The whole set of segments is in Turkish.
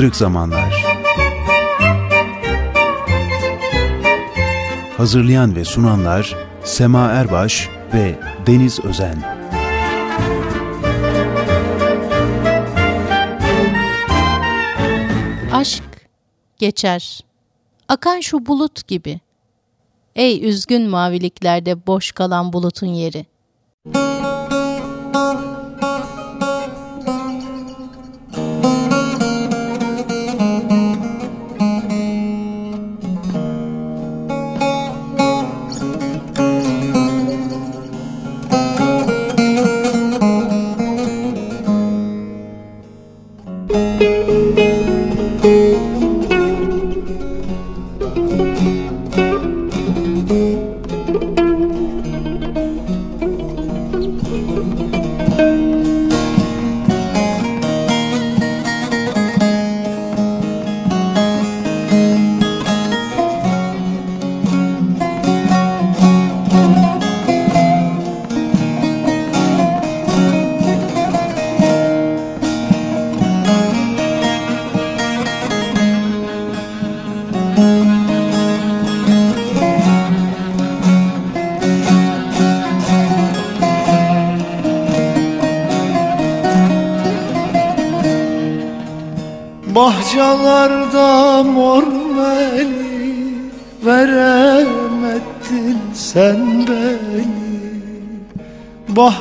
Kırık Zamanlar Hazırlayan ve sunanlar Sema Erbaş ve Deniz Özen Aşk geçer. Akan şu bulut gibi. Ey üzgün maviliklerde boş kalan bulutun yeri. Bahçalarda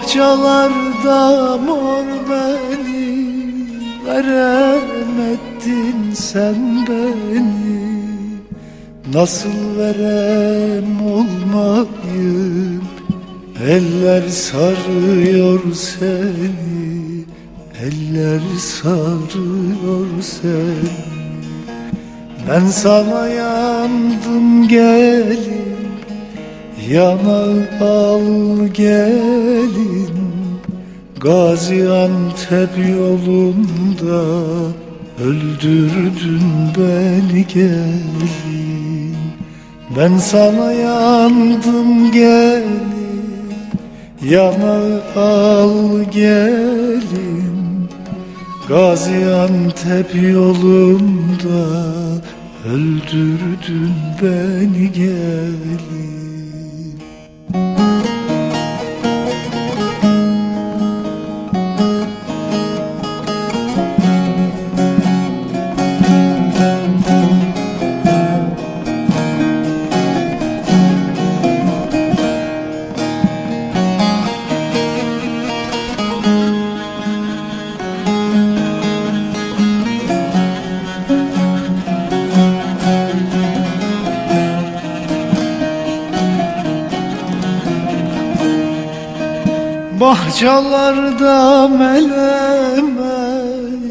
Bahçalarda mor meli Veremedin sen beni. Nasıl verem olmayım Eller sarıyor seni Eller sarıyor seni. Ben sana yandım gelin Yana al gelin Gaziantep yolunda Öldürdün beni gelin Ben sana yandım gelin Yana al gelin Gaziantep yolunda öldürdün beni gelin Thank you. Bahçalarda meleme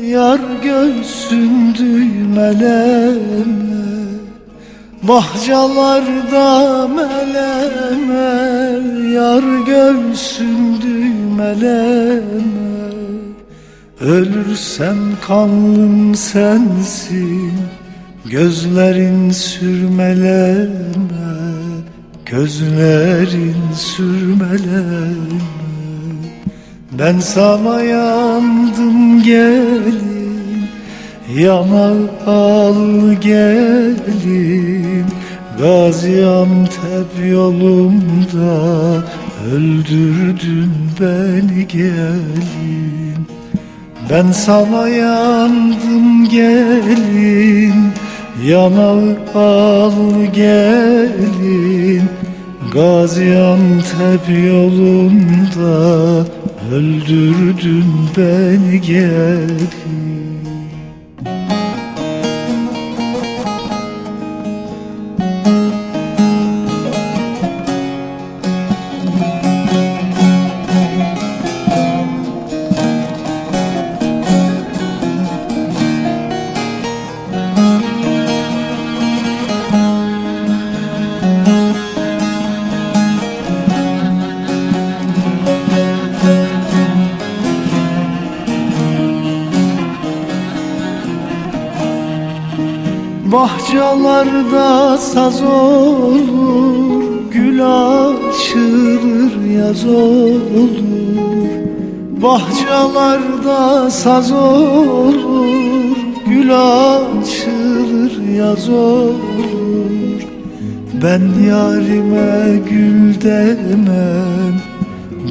Yar göğsün düğmeleme. Bahçalarda meleme Yar göğsün düğmeleme. Ölürsem kanlım sensin Gözlerin sürmeleme. Gözlerin sürmeleme ben sana yandım gelin Yana al gelin. Gaziantep yolunda Öldürdün beni gelin. Ben sana yandım gelin Yana al gelin. Gaziantep yolunda Öldürdün beni gelin Bahçalarda saz olur Gül açılır yaz olur. Bahçalarda saz olur gül açılır yaz olur. Ben yarime gül demem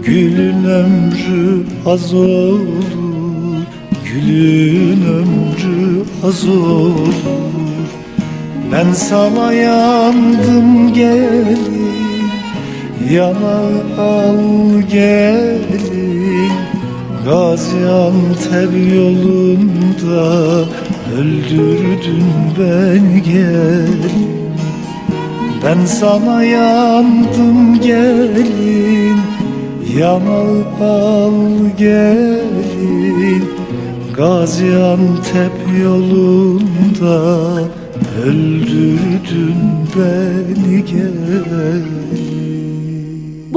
Gülün ömrü az olur. Gülün ömrü az olur Ben sana yandım gelin. Yana al gelin. Gaziantep yolunda Öldürdün ben gelin. Ben sana yandım gelin. Yana al gelin. Gaziantep yolunda Öldürdün beni gelin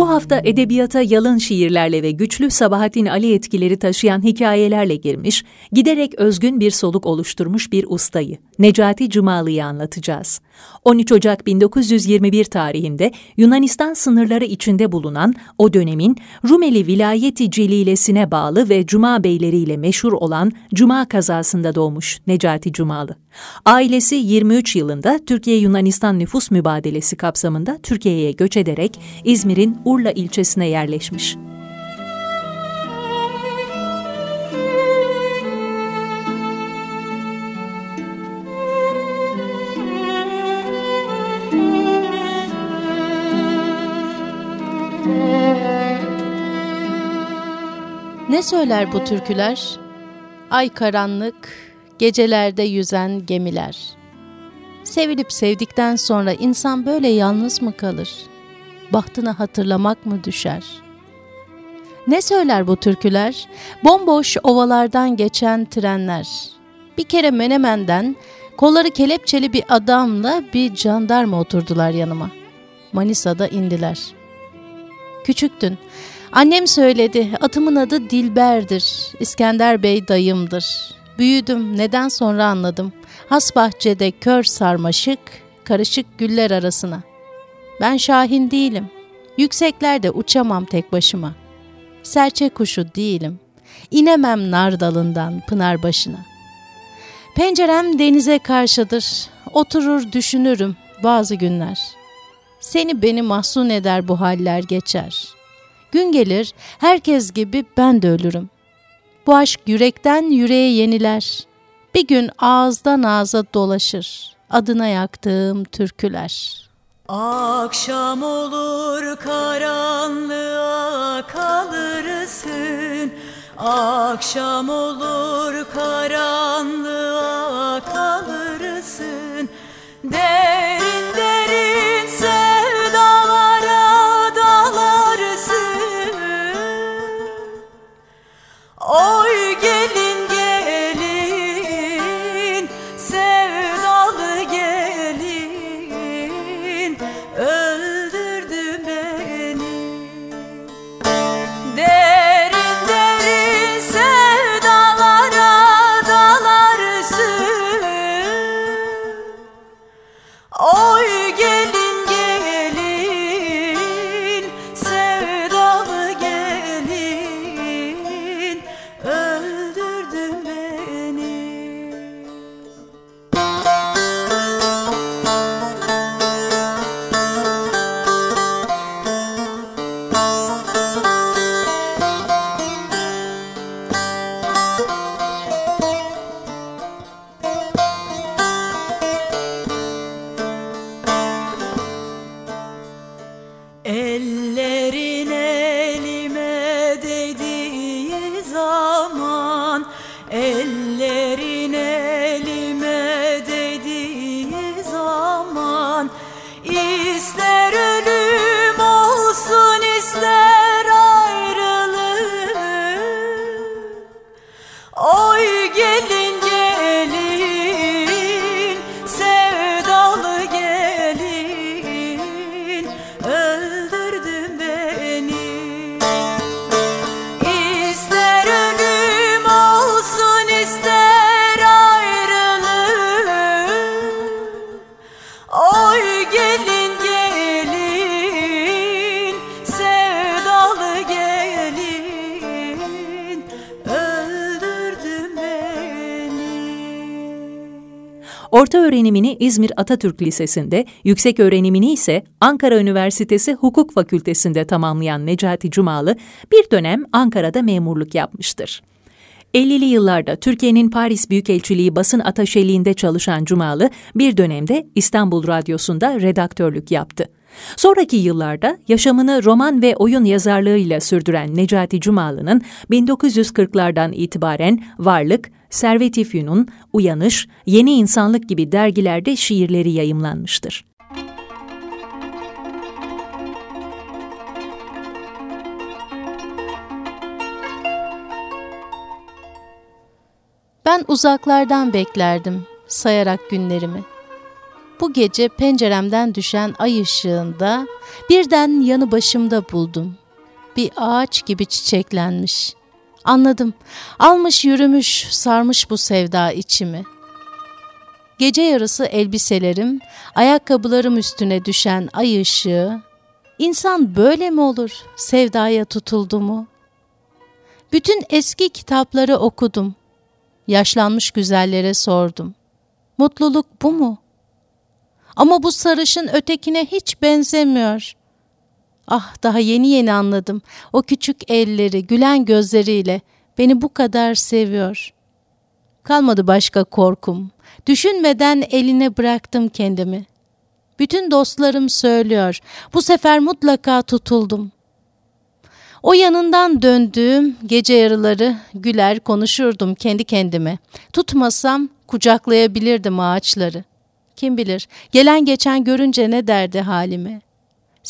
Bu hafta edebiyata yalın şiirlerle ve güçlü Sabahattin Ali etkileri taşıyan hikayelerle girmiş, giderek özgün bir soluk oluşturmuş bir ustayı, Necati Cumalı'yı anlatacağız. 13 Ocak 1921 tarihinde Yunanistan sınırları içinde bulunan o dönemin Rumeli vilayeti celilesine bağlı ve Cuma beyleriyle meşhur olan Cuma kazasında doğmuş Necati Cumalı. Ailesi 23 yılında Türkiye-Yunanistan nüfus mübadelesi kapsamında Türkiye'ye göç ederek İzmir'in Urla ilçesine yerleşmiş. Ne söyler bu türküler? Ay karanlık, gecelerde yüzen gemiler. Sevilip sevdikten sonra insan böyle yalnız mı kalır? Bahtını hatırlamak mı düşer? Ne söyler bu türküler? Bomboş ovalardan geçen trenler. Bir kere Menemen'den kolları kelepçeli bir adamla bir jandarma oturdular yanıma. Manisa'da indiler. Küçüktün. Annem söyledi, atımın adı Dilber'dir. İskender Bey dayımdır. Büyüdüm, neden sonra anladım. Has bahçede kör sarmaşık, karışık güller arasına. Ben şahin değilim. Yükseklerde uçamam tek başıma. Serçe kuşu değilim. İnemem nar dalından pınar başına. Pencerem denize karşıdır. Oturur düşünürüm bazı günler. Seni beni mahzun eder bu haller geçer.'' Gün gelir herkes gibi ben de ölürüm. Bu aşk yürekten yüreğe yeniler. Bir gün ağızdan ağza dolaşır. Adına yaktığım türküler. Akşam olur karanlığa kalırsın Akşam olur karanlığa kalırsın Derin gelin gelin öğrenimini İzmir Atatürk Lisesi'nde, yüksek öğrenimini ise Ankara Üniversitesi Hukuk Fakültesi'nde tamamlayan Necati Cumalı bir dönem Ankara'da memurluk yapmıştır. 50'li yıllarda Türkiye'nin Paris Büyükelçiliği basın ataşeliğinde çalışan Cumalı bir dönemde İstanbul Radyosu'nda redaktörlük yaptı. Sonraki yıllarda yaşamını roman ve oyun yazarlığıyla sürdüren Necati Cumalı'nın 1940'lardan itibaren Varlık, Servet-i Uyanış, Yeni İnsanlık gibi dergilerde şiirleri yayımlanmıştır. Ben uzaklardan beklerdim sayarak günlerimi. Bu gece penceremden düşen ay ışığında birden yanı başımda buldum. Bir ağaç gibi çiçeklenmiş. Anladım. Almış yürümüş, sarmış bu sevda içimi. Gece yarısı elbiselerim, ayakkabılarım üstüne düşen ay ışığı. İnsan böyle mi olur? Sevdaya tutuldu mu? Bütün eski kitapları okudum. Yaşlanmış güzellere sordum. Mutluluk bu mu? Ama bu sarışın ötekine hiç benzemiyor. Ah daha yeni yeni anladım. O küçük elleri, gülen gözleriyle beni bu kadar seviyor. Kalmadı başka korkum. Düşünmeden eline bıraktım kendimi. Bütün dostlarım söylüyor. Bu sefer mutlaka tutuldum. O yanından döndüğüm gece yarıları güler konuşurdum kendi kendime. Tutmasam kucaklayabilirdim ağaçları. Kim bilir gelen geçen görünce ne derdi halime.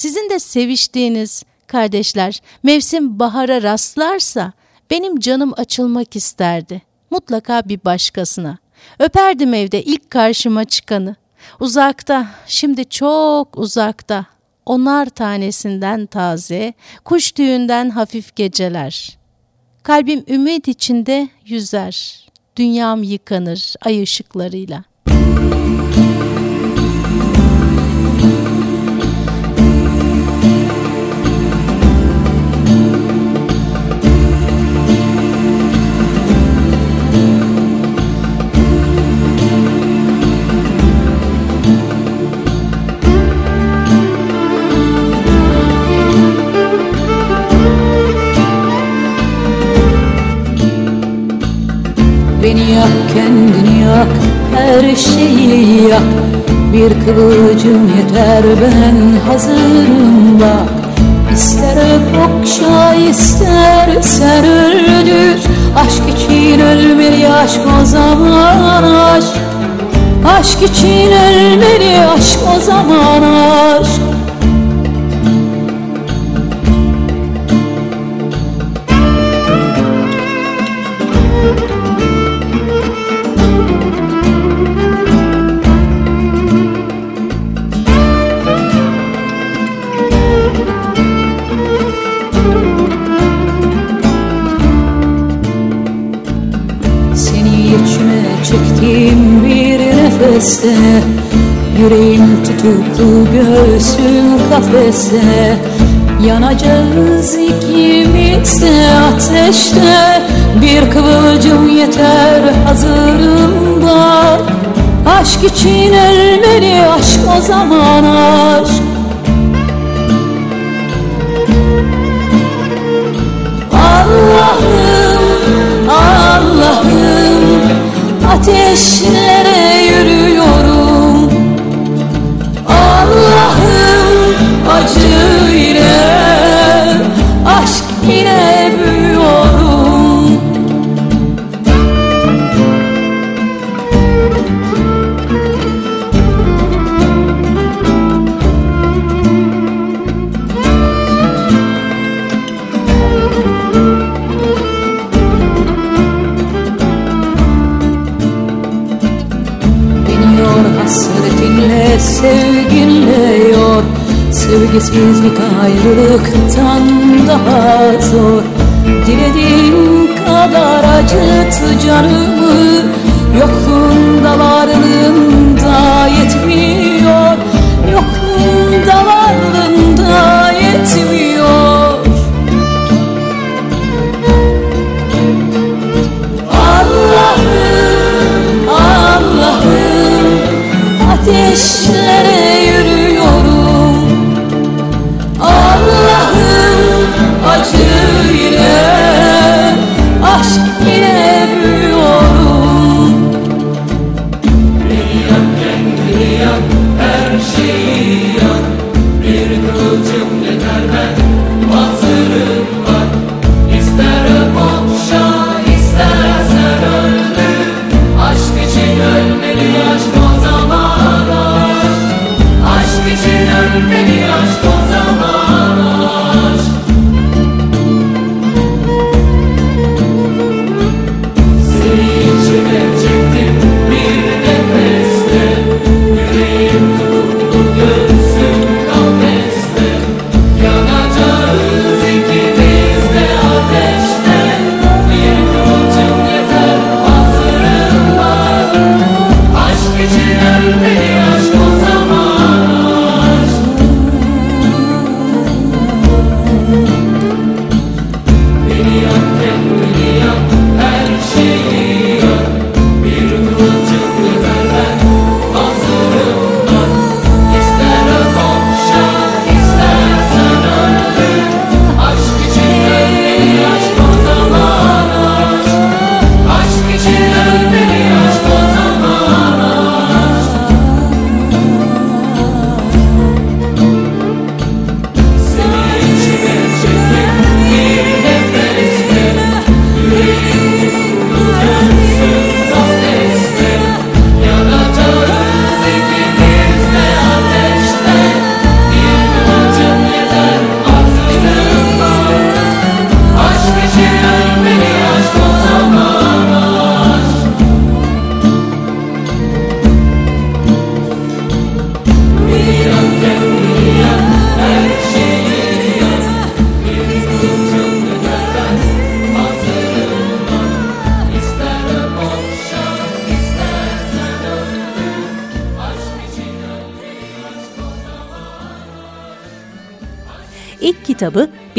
Sizin de seviştiğiniz kardeşler mevsim bahara rastlarsa benim canım açılmak isterdi. Mutlaka bir başkasına. Öperdim evde ilk karşıma çıkanı. Uzakta, şimdi çok uzakta. Onar tanesinden taze, kuş tüyünden hafif geceler. Kalbim ümit içinde yüzer. Dünyam yıkanır ay ışıklarıyla. Beni Bir kıvılcım yeter ben hazırım bak. İster okşa istersen öldür. Aşk için ölmeli aşk o zaman aşk. Aşk için ölmeli aşk o zaman aşk nefeste Yüreğim tutuklu göğsüm kafeste Yanacağız ikimiz de ateşte Bir kıvılcım yeter hazırım bak Aşk için ölmeli aşk o zaman aşk. Allah'ım, Allah'ım Ateşlere Sevgisizlik ayrılıktan daha zor. Dilediğin kadar acıt canımı Yokluğunda varlığında yetmiyor. Yokluğunda varlığında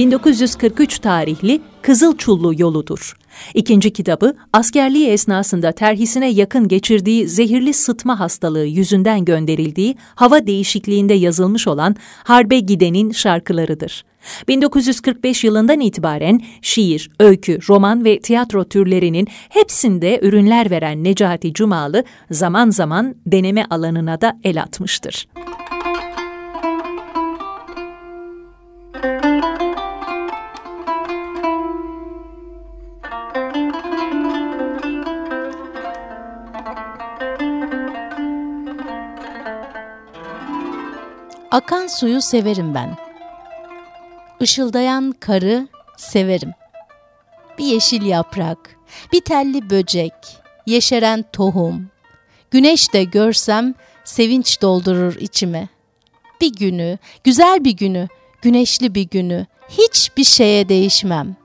1943 tarihli Kızılçullu Yoludur. İkinci kitabı askerliği esnasında terhisine yakın geçirdiği zehirli sıtma hastalığı yüzünden gönderildiği hava değişikliğinde yazılmış olan Harbe Giden'in şarkılarıdır. 1945 yılından itibaren şiir, öykü, roman ve tiyatro türlerinin hepsinde ürünler veren Necati Cumalı zaman zaman deneme alanına da el atmıştır. Akan suyu severim ben. Işıldayan karı severim. Bir yeşil yaprak, bir telli böcek, yeşeren tohum. Güneş de görsem sevinç doldurur içime. Bir günü, güzel bir günü, güneşli bir günü hiçbir şeye değişmem.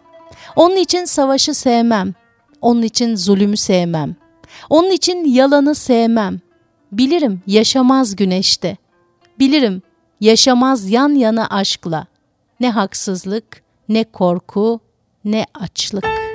Onun için savaşı sevmem. Onun için zulümü sevmem. Onun için yalanı sevmem. Bilirim yaşamaz güneşte. Bilirim yaşamaz yan yana aşkla. Ne haksızlık, ne korku, ne açlık.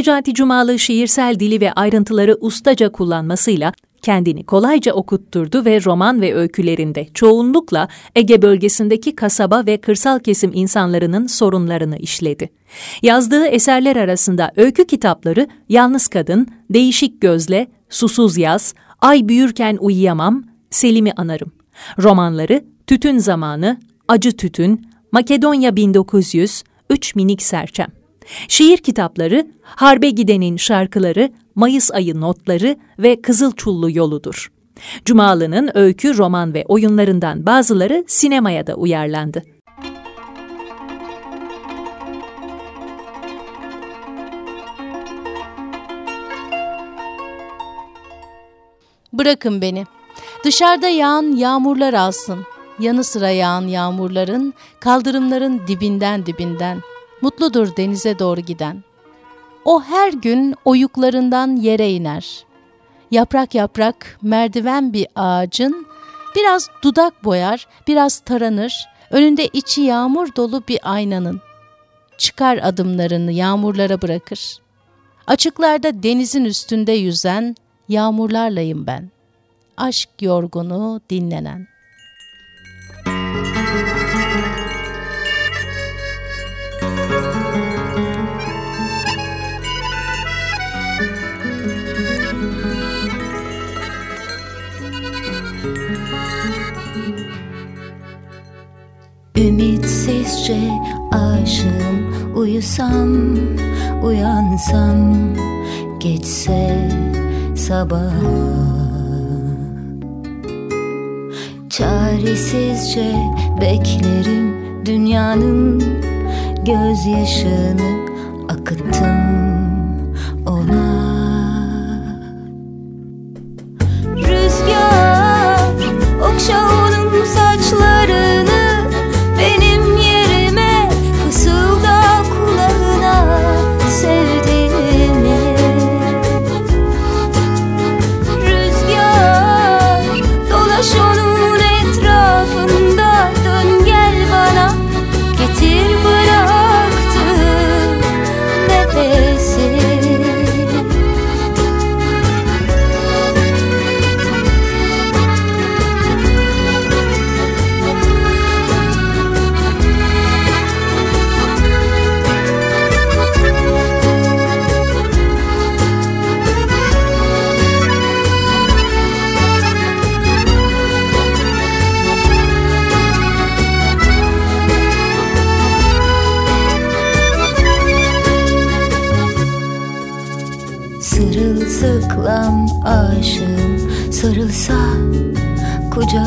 Necati Cumalı şiirsel dili ve ayrıntıları ustaca kullanmasıyla kendini kolayca okutturdu ve roman ve öykülerinde çoğunlukla Ege bölgesindeki kasaba ve kırsal kesim insanlarının sorunlarını işledi. Yazdığı eserler arasında öykü kitapları Yalnız Kadın, Değişik Gözle, Susuz Yaz, Ay Büyürken Uyuyamam, Selim'i Anarım. Romanları Tütün Zamanı, Acı Tütün, Makedonya 1900, Üç Minik Serçem. Şiir kitapları Harbe Giden'in şarkıları, Mayıs ayı notları ve Kızıl Çullu yoludur. Cumalı'nın öykü, roman ve oyunlarından bazıları sinemaya da uyarlandı. Bırakın beni. Dışarıda yağan yağmurlar alsın. Yanı sıra yağan yağmurların, kaldırımların dibinden dibinden. Mutludur denize doğru giden. O her gün oyuklarından yere iner. Yaprak yaprak merdiven bir ağacın, biraz dudak boyar, biraz taranır, önünde içi yağmur dolu bir aynanın. Çıkar adımlarını yağmurlara bırakır. Açıklarda denizin üstünde yüzen yağmurlarlayım ben. Aşk yorgunu dinlenen. Ümitsizce aşığım Uyusam, uyansam Geçse sabah. Çaresizce beklerim Dünyanın gözyaşını Akıttım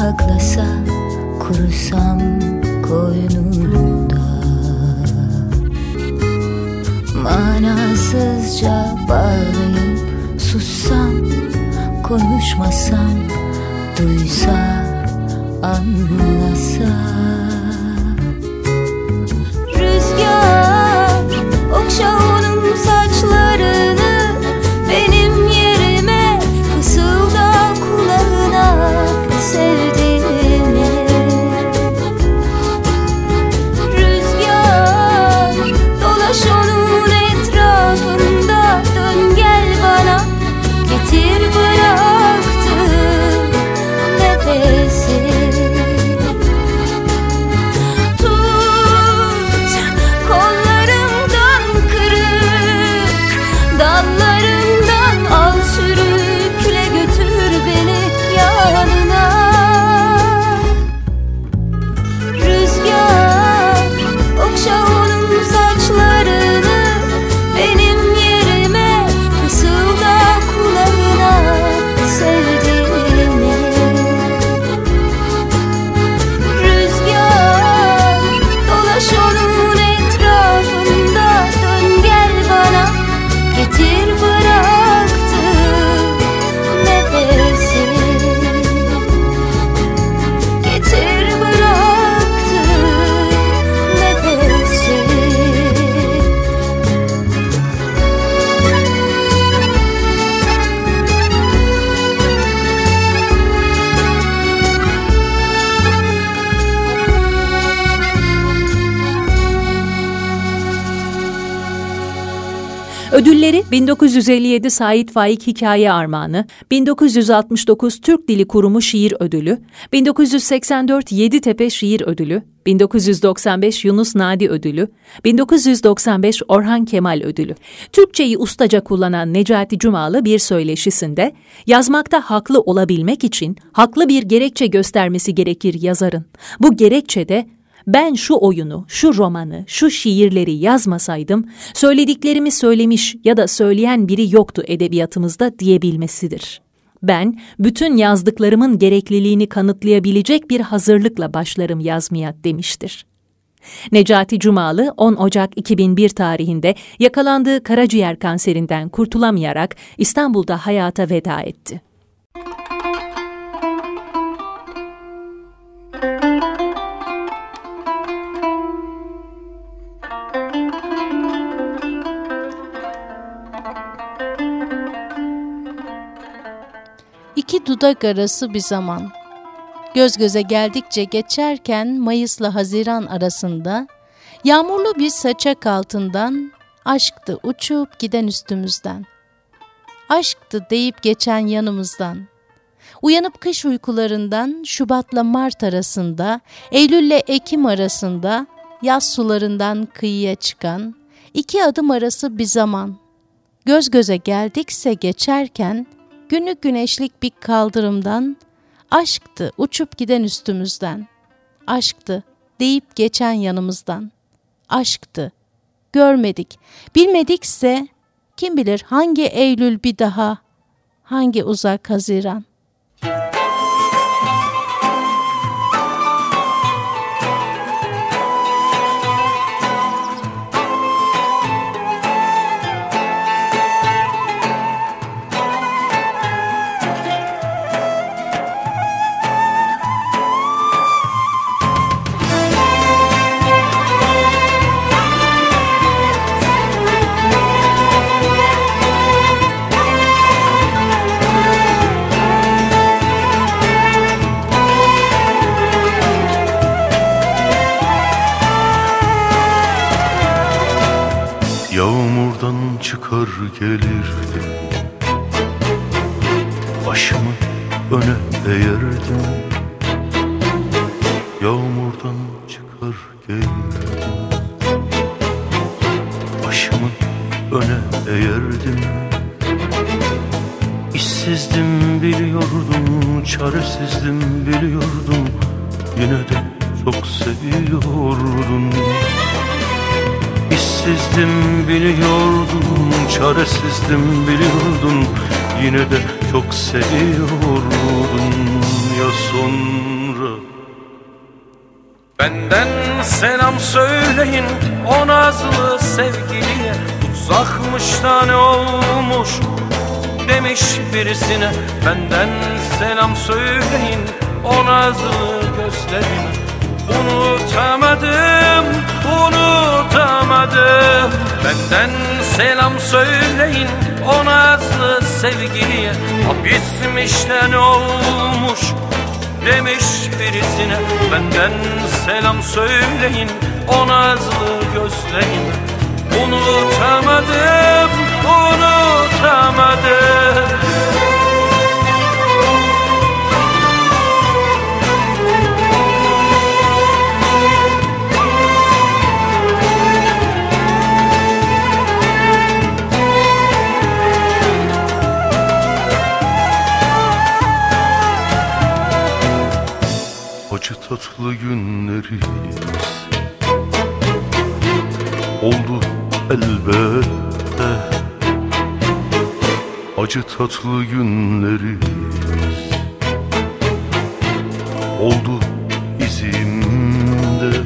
Kucaklasa kurusam koynunda. Manasızca bağlıyım sussam Konuşmasam duysa anlasa Ödülleri 1957 Sait Faik Hikaye Armağanı, 1969 Türk Dili Kurumu Şiir Ödülü, 1984 Yeditepe Şiir Ödülü, 1995 Yunus Nadi Ödülü, 1995 Orhan Kemal Ödülü. Türkçeyi ustaca kullanan Necati Cumalı bir söyleşisinde, yazmakta haklı olabilmek için haklı bir gerekçe göstermesi gerekir yazarın. Bu gerekçe de ben şu oyunu, şu romanı, şu şiirleri yazmasaydım, söylediklerimi söylemiş ya da söyleyen biri yoktu edebiyatımızda diyebilmesidir. Ben, bütün yazdıklarımın gerekliliğini kanıtlayabilecek bir hazırlıkla başlarım yazmaya demiştir. Necati Cumalı 10 Ocak 2001 tarihinde yakalandığı karaciğer kanserinden kurtulamayarak İstanbul'da hayata veda etti. Dudak arası bir zaman. Göz göze geldikçe geçerken Mayıs'la Haziran arasında yağmurlu bir saçak altından aşktı uçup giden üstümüzden. Aşktı deyip geçen yanımızdan. Uyanıp kış uykularından Şubat'la Mart arasında, Eylül'le Ekim arasında yaz sularından kıyıya çıkan iki adım arası bir zaman. Göz göze geldikse geçerken günlük güneşlik bir kaldırımdan aşktı uçup giden üstümüzden. Aşktı deyip geçen yanımızdan. Aşktı. Görmedik. Bilmedikse kim bilir hangi Eylül bir daha, hangi uzak Haziran. Yağmurdan çaresizdim biliyordum. Yine de çok seviyordum ya sonra. Benden selam söyleyin o nazlı sevgiliye. Uzakmış da ne olmuş demiş birisine. Benden selam söyleyin o nazlı gözlerine Unutamadım, unutamadım. Benden selam söyleyin o nazlı sevgiliye Hapismiş olmuş demiş birisine. Benden selam söyleyin o nazlı gözlerine Unutamadım, unutamadım tatlı günlerimiz Oldu elbette. Acı tatlı günlerimiz Oldu izimde.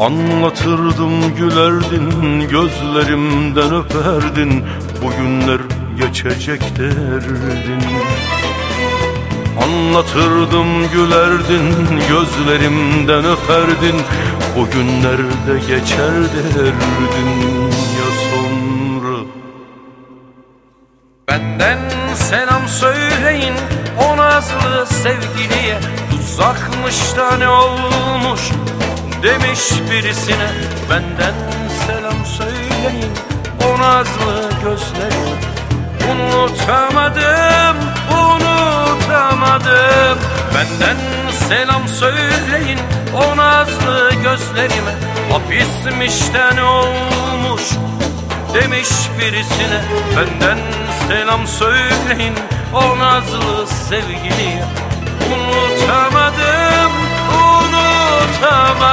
Anlatırdım gülerdin Gözlerimden öperdin. Bugünler geçecek derdin Anlatırdım gülerdin Gözlerimden öperdin. O günlerde geçer derdin ya sonra. Benden selam söyleyin o nazlı sevgiliye. Uzakmış da ne olmuş demiş birisine. Benden selam söyleyin o nazlı gözlerime. Hapismişten olmuş demiş birisine. Benden selam söyleyin o nazlı sevgiliye. Unutamadım, unutamadım